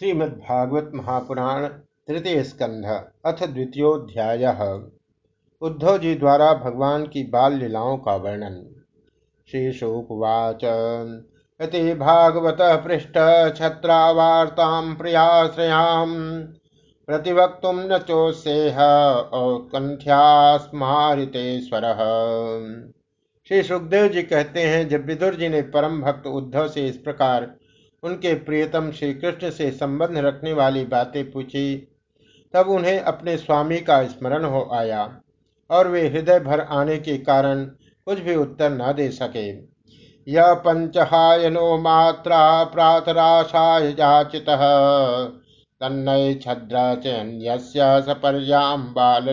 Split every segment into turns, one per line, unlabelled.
श्रीमद्भागवत महापुराण तृतीय स्कंध अथ द्वितीयोध्याय उद्धव जी द्वारा भगवान की बाल लीलाओं का वर्णन। श्री शुकवाच इति भागवत पृष्ठ छत्रावार्ता प्रियाश्रयाम। प्रतिवक्त न चोसेह औत्कंठ्यास्मारितेश्वर श्री सुखदेव जी कहते हैं, जब विदुर जी ने परम भक्त उद्धव से इस प्रकार उनके प्रियतम श्री कृष्ण से संबंध रखने वाली बातें पूछी, तब उन्हें अपने स्वामी का स्मरण हो आया और वे हृदय भर आने के कारण कुछ भी उत्तर न दे सके। यह पंचहायनो मात्रा प्रातराशाय जाचित तन्नय छद्र चयन सपर्याम बाल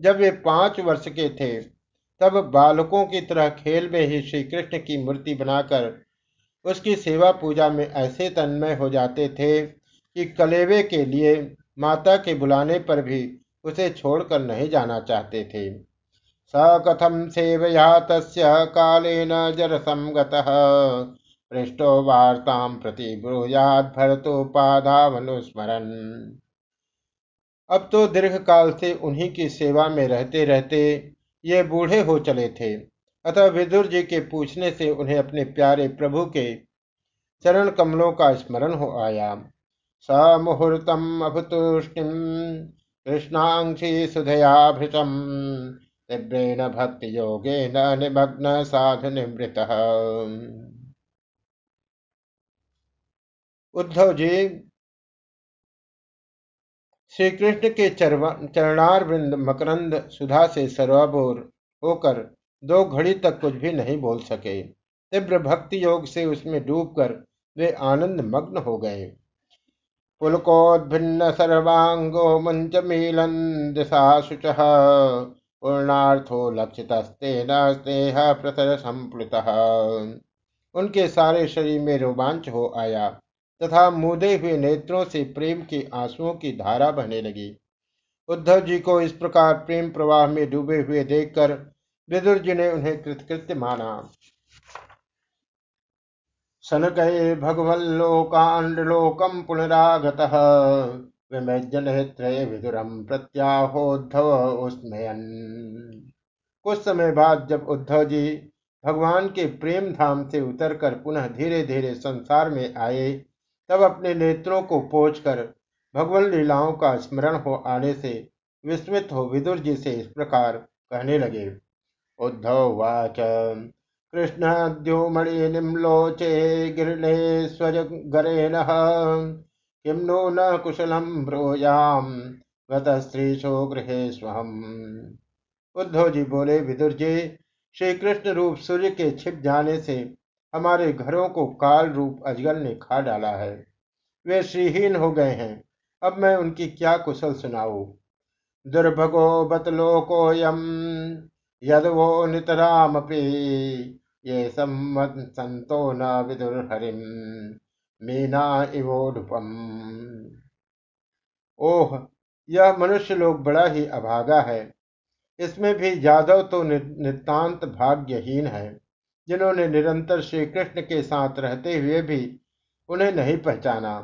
जब वे पाँच वर्ष के थे, तब बालकों की तरह खेल में ही श्री कृष्ण की मूर्ति बनाकर उसकी सेवा पूजा में ऐसे तन्मय हो जाते थे कि कलेवे के लिए माता के बुलाने पर भी उसे छोड़कर नहीं जाना चाहते थे। स कथम सेवया तस् कालेन जरसंगत पृष्ठो वार्ता प्रति ब्रूयाद भरतोपाधावनुस्मरण अब तो दीर्घ काल से उन्हीं की सेवा में रहते रहते ये बूढ़े हो चले थे। अतः विदुर जी के पूछने से उन्हें अपने प्यारे प्रभु के चरण कमलों का स्मरण हो आया। स मुहूर्तम अभुतुष्टिम कृष्णांशी सुधयाभृतम तीव्रेण भक्ति योगे न निमग्न साधु निवृत उद्धव जी श्री कृष्ण के चरणार वृंद मकरंद सुधा से सर्वाभोर होकर दो घड़ी तक कुछ भी नहीं बोल सके। तीव्र भक्ति योग से उसमें डूबकर वे आनंद मग्न हो गए। पुलकोद्भिन्न सर्वांगो मंच मिलन दिशा शुच। पूर्णार्थो लक्षित स्नेह प्रसर संप्लुत। उनके सारे शरीर में रोमांच हो आया तथा मुदे हुए नेत्रों से प्रेम के आंसुओं की धारा बहने लगी। उद्धव जी को इस प्रकार प्रेम प्रवाह में डूबे हुए देखकर विदुर जी ने उन्हें कृतकृत्य माना। शनकये भगवल्लोकाण्डलोकं पुनरागतः। विमज्जनहित्रे विदुरम प्रत्याहोद्धव उस्मयन। कुछ समय बाद जब उद्धव जी भगवान के प्रेम धाम से उतरकर पुनः धीरे धीरे संसार में आए, तब अपने नेत्रों को पोछकर भगवान लीलाओं का स्मरण हो आने से विस्मित हो विदुर जी से इस प्रकार कहने लगे। उद्धव वाच कृष्णद्योमणिनिम्लोचे गिर्णेश्वरगरेण किं नो न कुशलं ब्रूयाम गतस्त्रीशो गृहे स्वहम उद्धव जी बोले विदुर जी श्री कृष्ण रूप सूर्य के छिप जाने से हमारे घरों को काल रूप अजगर ने खा डाला है। वे श्रीहीन हो गए हैं। अब मैं उनकी क्या कुशल सुनाऊ? दुर्भगो बतलो बतलोकोयम यदवो नितरामपि ये संतो न विदुर हरिम मीना इवोडुपम ओह, यह मनुष्य लोग बड़ा ही अभागा है। इसमें भी यादव तो नितांत भाग्यहीन है, जिन्होंने निरंतर श्री कृष्ण के साथ रहते हुए भी उन्हें नहीं पहचाना।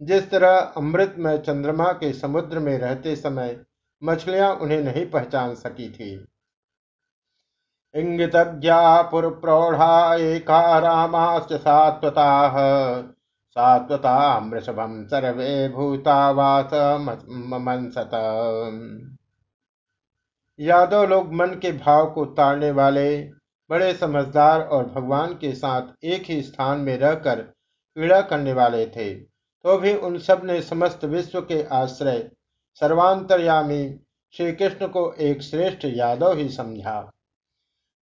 जिस तरह अमृत में चंद्रमा के समुद्र में रहते समय मछलियाँ उन्हें नहीं पहचान सकी थी। इंगितज्ञा पुरप्रौढ़ा एका रामाश्च सात्वताः। सात्वता मृषभम सर्वे यादव लोग मन के भाव को ताड़ने वाले, बड़े समझदार और भगवान के साथ एक ही स्थान में रहकर पीड़ा करने वाले थे तो भी उन सबने समस्त विश्व के आश्रय सर्वांतर्यामी श्री कृष्ण को एक श्रेष्ठ यादव ही समझा।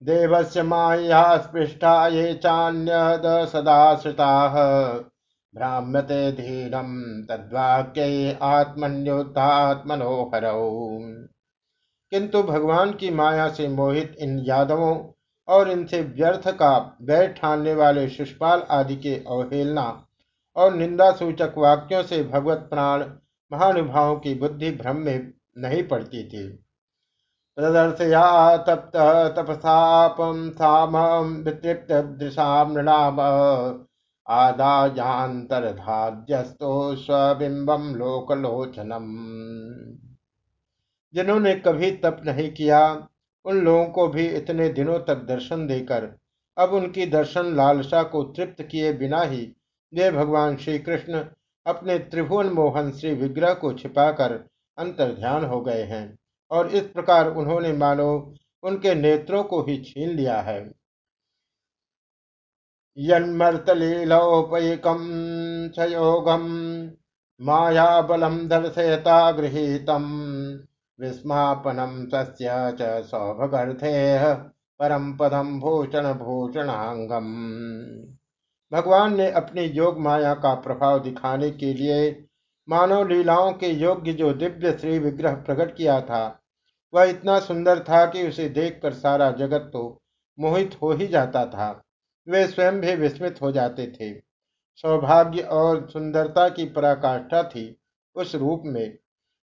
देवस्य माया स्पृष्टा ये चान्यद सदा श्रुताः भ्राम्यते धीरम तद्वाक्य आत्मन्योत्मनोहर किंतु भगवान की माया से मोहित इन यादवों और इनसे व्यर्थ का बैर ठानने वाले शिषपाल आदि के अवहेलना और निंदा सूचक वाक्यों से भगवत प्राण महानुभावों की बुद्धि भ्रम में नहीं पड़ती थी। प्रदर्शया तप्त तपसापम साम वितृप्त दृशाम नृणाम। आदायांतरधाद्यस्तो स्वबिंबम लोकलोचनम। जिन्होंने कभी तप नहीं किया, उन लोगों को भी इतने दिनों तक दर्शन देकर, अब उनकी दर्शन लालसा को तृप्त किए बिना ही, वे भगवान श्री कृष्ण अपने त्रिभुवन मोहन श्री विग्रह को छिपाकर अंतर ध्यान हो गए हैं। और इस प्रकार उन्होंने मानो उनके नेत्रों को ही छीन लिया है। यन्मर्तलीलोपैकं च योगं मायाबलं दर्शयता गृहीतम् विस्मापनं तस्य परम पदम भूषण भूषणांगम भगवान ने अपनी योग माया का प्रभाव दिखाने के लिए मानव लीलाओं के योग्य जो दिव्य श्री विग्रह प्रकट किया था वह इतना सुंदर था कि उसे देखकर सारा जगत तो मोहित हो ही जाता था। वे स्वयं भी विस्मित हो जाते थे। सौभाग्य और सुंदरता की पराकाष्ठा थी उस रूप में।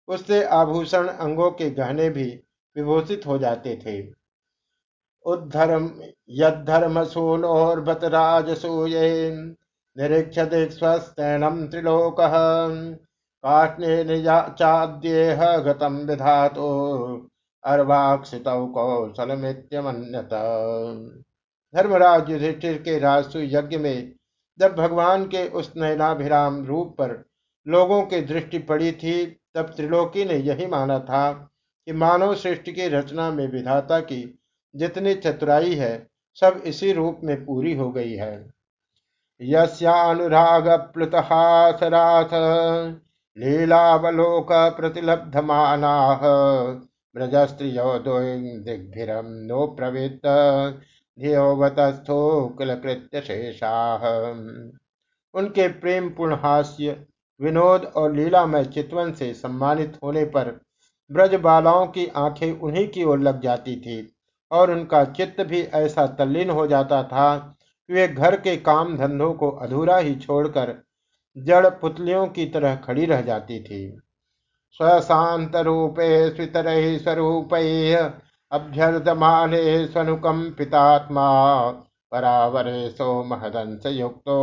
उससे आभूषण अंगों के गहने भी विभूषित हो जाते थे। उद्धर्म यद्धर्म सूनोर्बत राजसूये निरीक्ष दिक्स्वस्तैनम त्रिलोक काष्णे चाद्येह गतम विधातो। अर्वाक्षित कौशलमित्यमन्यत धर्मराज युधिष्ठिर के राजसु यज्ञ में जब भगवान के उस नयनाभिराम रूप पर लोगों की दृष्टि पड़ी थी, तब त्रिलोकी ने यही माना था कि मानव सृष्टि की रचना में विधाता की जितनी चतुराई है, सब इसी रूप में पूरी हो गई है। यस्यानुराग प्लुतहासराथ लीलावलोक प्रतिलब्धमाना ब्रजस्त्रियो दिग्भिरम नो प्रवृत्त धियोवतस्थो कुलकृत्य शेषाह उनके प्रेम पूर्ण हास्य, विनोद और लीलामय चितवन से सम्मानित होने पर ब्रज बालाओं की आँखें उन्हीं की ओर लग जाती थी और उनका चित्त भी ऐसा तल्लीन हो जाता था कि वे घर के काम धंधों को अधूरा ही छोड़कर जड़ पुतलियों की तरह खड़ी रह जाती थी। स्वशांत रूपे स्वितर स्वरूप अभ्यर्थमाने स्वनुकंपितात्मा परावरे सो महदंस युक्तो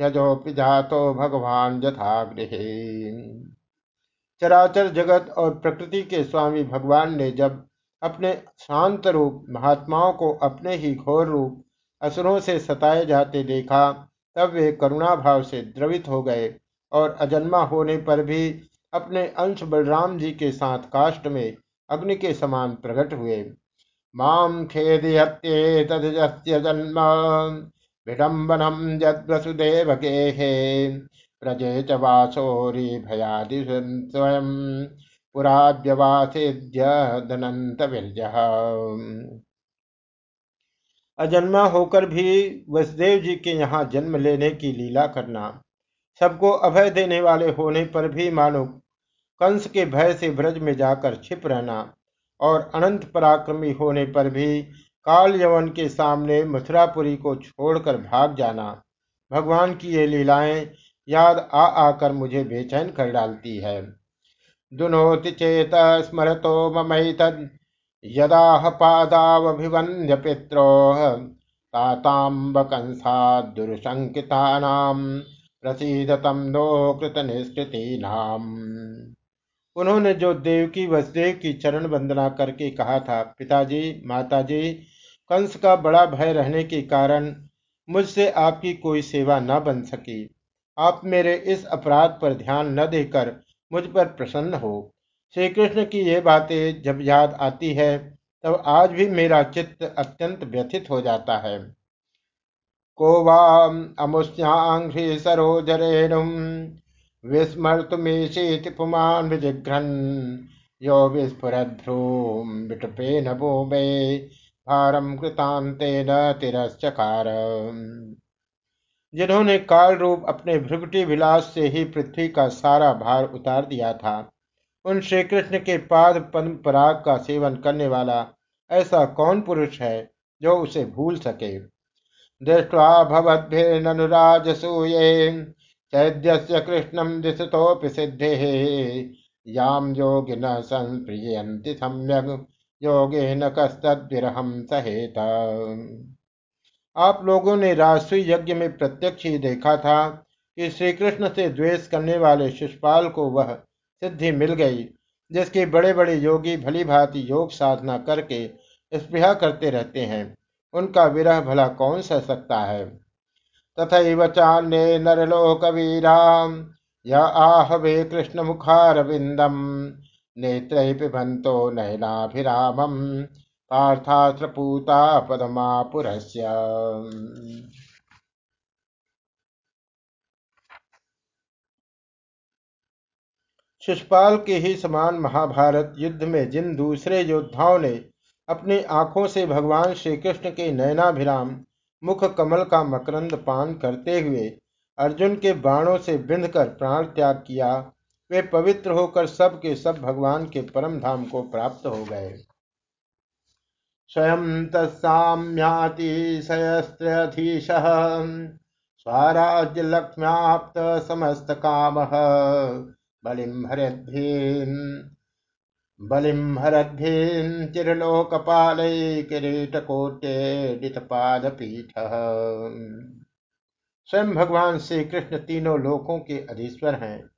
यजोपि जातो भगवान यथागृह चराचर जगत और प्रकृति के स्वामी भगवान ने जब अपने शांत रूप, महात्माओं को अपने ही घोर रूप, असुरों से सताए जाते देखा, तब वे करुणा भाव से द्रवित हो गए और अजन्मा होने पर भी अपने अंश बलराम जी के साथ काष्ट में अग्नि के समान प्रकट हुए। माम खेदयत्येतस्य जन्म विडम्बनम यद्वसुदेव गेहे प्रजे च भयादि स्वयं अजन्मा होकर भी वसुदेव जी के यहाँ जन्म लेने की लीला करना, सबको अभय देने वाले होने पर भी मानो कंस के भय से ब्रज में जाकर छिप रहना और अनंत पराक्रमी होने पर भी काल यवन के सामने मथुरापुरी को छोड़कर भाग जाना। भगवान की ये लीलाएँ याद आ आकर मुझे बेचैन कर डालती है। दुनोति चेत स्मरतो ममैतद। यदाह पादावभिवंद्य पित्रोह ताताम्ब कंसा दुर्शंकिता प्रसीदतम नो कृत नाम उन्होंने जो देवकी वसुदेव की चरण वंदना करके कहा था, पिताजी, माताजी, कंस का बड़ा भय रहने के कारण मुझसे आपकी कोई सेवा न बन सकी। आप मेरे इस अपराध पर ध्यान न देकर मुझ पर प्रसन्न हो। श्री कृष्ण की ये बातें जब याद आती है, तब आज भी मेरा चित्त अत्यंत व्यथित हो जाता है। को वाम अमुष्यांघ्री सरोजरेणुम विस्मर्तुमीशीति पुमान् विजिघ्रन् यो विस्फुरद्भ्रूं विटपेन भूमे भारम कृतांतेन तिरश्चकार जिन्होंने काल रूप अपने भ्रुगटी विलास से ही पृथ्वी का सारा भार उतार दिया था, उन श्री कृष्ण के पाद पराग का सेवन करने वाला ऐसा कौन पुरुष है जो उसे भूल सके? दृष्टवा भवद्भिर्ननुराजसूये चैद्यस्य कृष्णं दिशतोऽपि सिद्धेः। यां योगिनः संप्रियन्ति सम्यग्। योगेन कस्तद्विरहं सहेत। आप लोगों ने राष्ट्रीय यज्ञ में प्रत्यक्ष ही देखा था कि श्री कृष्ण से द्वेष करने वाले शिषपाल को वह सिद्धि मिल गई, जिसके बड़े बड़े योगी भली भांति योग साधना करके स्पृहा करते रहते हैं। उनका विरह भला कौन सह सकता है? तथा चान्य नरलोक वीरा य आह वे कृष्ण मुखारविंदम नेत्र पिबंतो नयनाभिरामम। पार्थात्रपूता पदमापुरस्य शिषपाल के ही समान महाभारत युद्ध में जिन दूसरे योद्धाओं ने अपनी आँखों से भगवान श्री कृष्ण के नयनाभिराम मुख कमल का मकरंद पान करते हुए अर्जुन के बाणों से बिंध प्राण त्याग किया। वे पवित्र होकर सब के सब भगवान के परम धाम को प्राप्त हो गए। स्वयं तत्साम्यातिशयस्त्रधीश स्वराज्य लक्ष्म्याप्त समस्त काम बलिम हरद्भीन् बलिम हरद्भीन् चिरलोकपालै किरीटकोट्येडितपादपीठः स्वयं भगवान श्री कृष्ण तीनों लोकों के अधीश्वर हैं।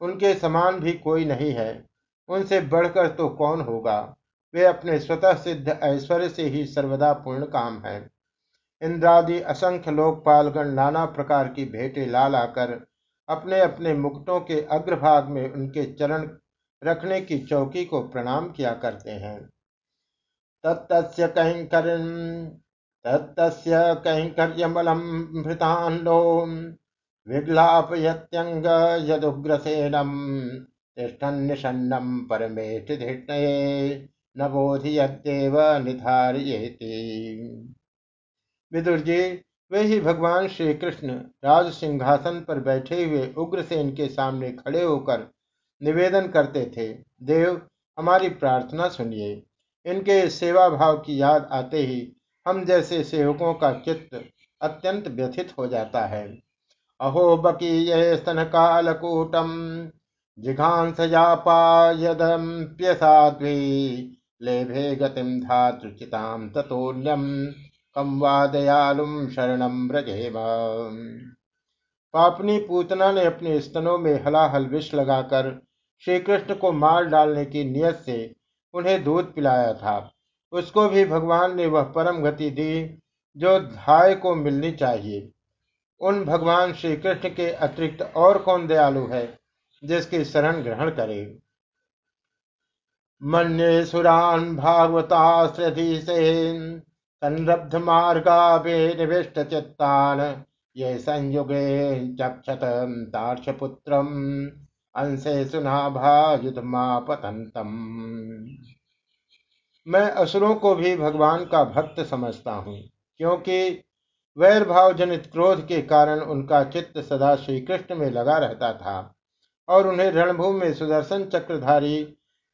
उनके समान भी कोई नहीं है। उनसे बढ़कर तो कौन होगा? वे अपने स्वतः सिद्ध ऐश्वर्य से ही सर्वदा पूर्ण काम है। इंद्रादि असंख्य लोकपालगण नाना प्रकार की भेंटे ला लाकर अपने अपने मुकुटों के अग्रभाग में उनके चरण रखने की चौकी को प्रणाम किया करते हैं। भृतान्नो विग्लापयत्यंग यदुग्रसेनम बोधियद्देव निधारयेति। विदुर जी, वे ही भगवान श्री कृष्ण राज सिंहासन पर बैठे हुए उग्रसेन के सामने खड़े होकर निवेदन करते थे, देव, हमारी प्रार्थना सुनिए। इनके सेवा भाव की याद आते ही हम जैसे सेवकों का चित्त अत्यंत व्यथित हो जाता है। अहो, बकीय स्तन कालकूटम जिघांसयापायदम, प्यसाध्वी, लेभे गतिम धातृचिताम तथोन्यम कम वा दयालुम शरणम ब्रजेम पापनी पूतना ने अपने स्तनों में हलाहल विष लगाकर श्री कृष्ण को मार डालने की नियत से उन्हें दूध पिलाया था। उसको भी भगवान ने वह परम गति दी जो धाय को मिलनी चाहिए। उन भगवान श्री कृष्ण के अतिरिक्त और कौन दयालु है जिसकी शरण ग्रहण करे? मन्ये सुरान निविष्ट चित्तान। ये संयुगे चक्षत तार्षपुत्रम अंशे सुनाभायुधमापतंतम मैं असुरों को भी भगवान का भक्त समझता हूँ, क्योंकि वैर भाव जनित क्रोध के कारण उनका चित्त सदा श्री कृष्ण में लगा रहता था, और उन्हें रणभूमि में सुदर्शन चक्रधारी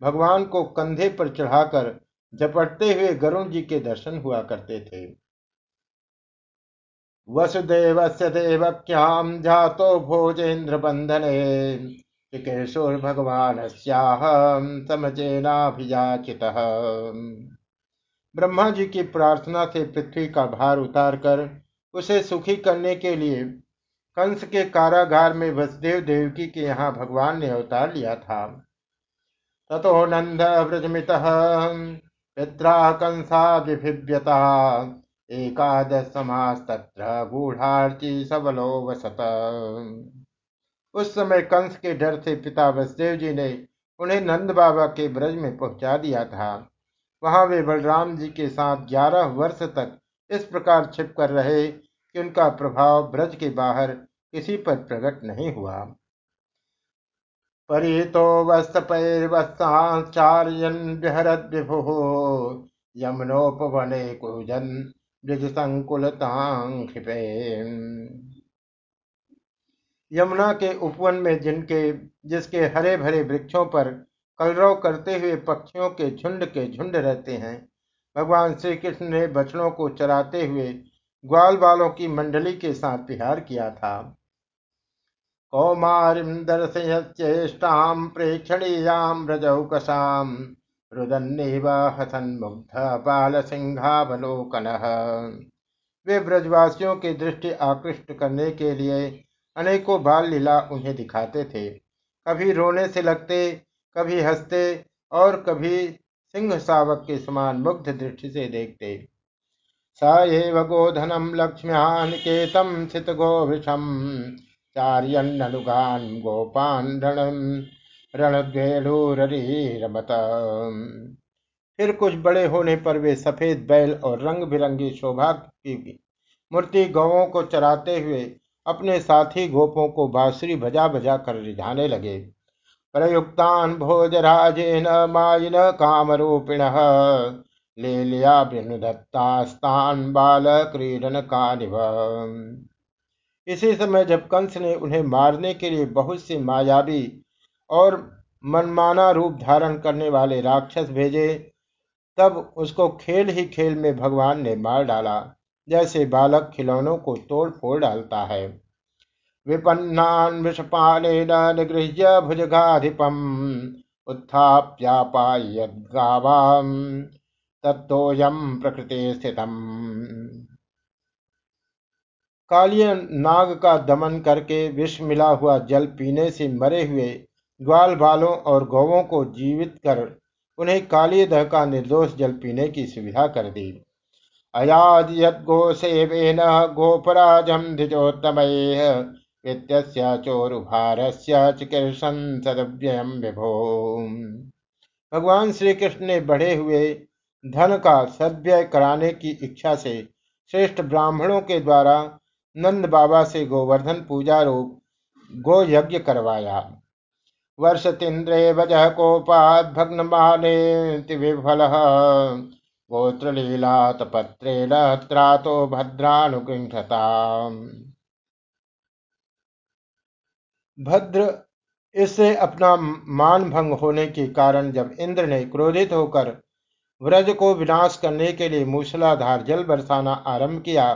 भगवान को कंधे पर चढ़ाकर झपटते हुए गरुण जी के दर्शन हुआ करते थे। वसुदेव से देवक्याम जातो भोजेन्द्र बंधने। चिकेशोर भगवान समझेनाभियाचित ब्रह्मा जी की प्रार्थना से पृथ्वी का भार उतारकर उसे सुखी करने के लिए कंस के कारागार में वसुदेव देवकी के यहाँ भगवान ने अवतार लिया था। ततो नंद व्रजमित, पित्रा कंसादिभिव्यता एकादश समास्तत्र गूढ़ार्ची सबलो वसत उस समय कंस के डर से पिता वसुदेव जी ने उन्हें नंद बाबा के ब्रज में पहुँचा दिया था। वहाँ वे बलराम जी के साथ ग्यारह वर्ष तक इस प्रकार छिप कर रहे कि उनका प्रभाव ब्रज के बाहर किसी पर प्रकट नहीं हुआ। परितो वस्तपैर्वत्साचार्यन् विहरद् विभुः, यमुनोपवने कुजन ब्रज संकुलतांक्षिपे यमुना के उपवन में जिनके, जिसके हरे भरे वृक्षों पर कलरव करते हुए पक्षियों के झुंड के झुंड रहते हैं, भगवान श्री कृष्ण ने बछड़ों को चराते हुए ग्वाल बालों की मंडली के साथ विहार किया था। कौमारीं दर्शयच्चेष्टां प्रेक्षणीयां व्रजौकसां रुदन्नेव हसन्मुग्ध बालसिंहावलोकनः। वे ब्रजवासियों की दृष्टि आकृष्ट करने के लिए अनेकों बाल लीला उन्हें दिखाते थे। कभी रोने से लगते, कभी हँसते और कभी सिंह सावक के समान मुग्ध दृष्टि से देखते। स एव गोधनम लक्ष्म्यानिकेतम स्थित गोभिषम चार्यन्नुगान गोपान रणम रमत फिर कुछ बड़े होने पर वे सफ़ेद बैल और रंग बिरंगी शोभा की मूर्ति गौों को चराते हुए अपने साथी गोपों को बांसुरी बजा बजा कर रिझाने लगे। प्रयुक्तान भोजराजेन मायिन कामरूपिण ले लिया दत्तास्तान बाल क्रीडन का इसी समय जब कंस ने उन्हें मारने के लिए बहुत से मायावी और मनमाना रूप धारण करने वाले राक्षस भेजे, तब उसको खेल ही खेल में भगवान ने मार डाला। जैसे बालक खिलौनों को तोड़ फोड़ डालता है। विपन्नान विषपालेन निगृह्य भुजगाधिपम उत्थाप्यापायद्गावाम तत्तोयम प्रकृति स्थितम। कालिय नाग का दमन करके विष मिला हुआ जल पीने से मरे हुए ग्वाल बालों और गौवों को जीवित कर उन्हें काली दह का निर्दोष जल पीने की सुविधा कर दी। अयाद यदोसेवेन गोपराजम धिजोत्तम चोरुभारस्य चिकीर्षण सदव्ययम विभो। भगवान श्री कृष्ण ने बढ़े हुए धन का सद्व्यय कराने की इच्छा से श्रेष्ठ ब्राह्मणों के द्वारा नंद बाबा से गोवर्धन पूजा रूप गो यज्ञ करवाया। वर्ष तिंद्रे वजह कोपात भग्न माने विफल। गोत्रलीलातपत्रेण त्रातो भद्रानुगृंठता भद्र इससे अपना मान भंग होने के कारण जब इंद्र ने क्रोधित होकर व्रज को विनाश करने के लिए मूसलाधार जल बरसाना आरंभ किया,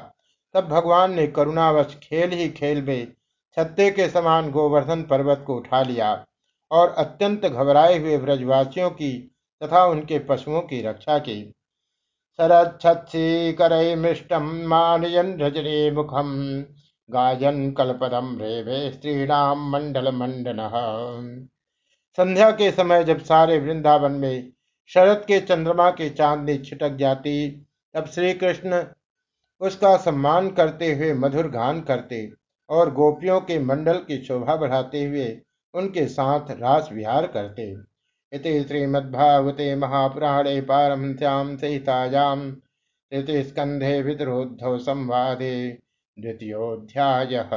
तब भगवान ने करुणावश खेल ही खेल में छत्ते के समान गोवर्धन पर्वत को उठा लिया और अत्यंत घबराए हुए व्रजवासियों की तथा उनके पशुओं की रक्षा की। शरच्छत्सीकरैमिष्टं मानयन् रजनी मुखम गायन कलपदम रेभे स्त्रीणाम मंडल मंडन संध्या के समय जब सारे वृंदावन में शरद के चंद्रमा की चांदनी छिटक जाती, तब श्री कृष्ण उसका सम्मान करते हुए मधुर गान करते और गोपियों के मंडल की शोभा बढ़ाते हुए उनके साथ रास विहार करते। इति श्रीमद्भागवते महापुराणे पारमश्याम सहितायां तृतीयस्कन्धे पितरोद्धव संवादे द्वितीयोऽध्यायः।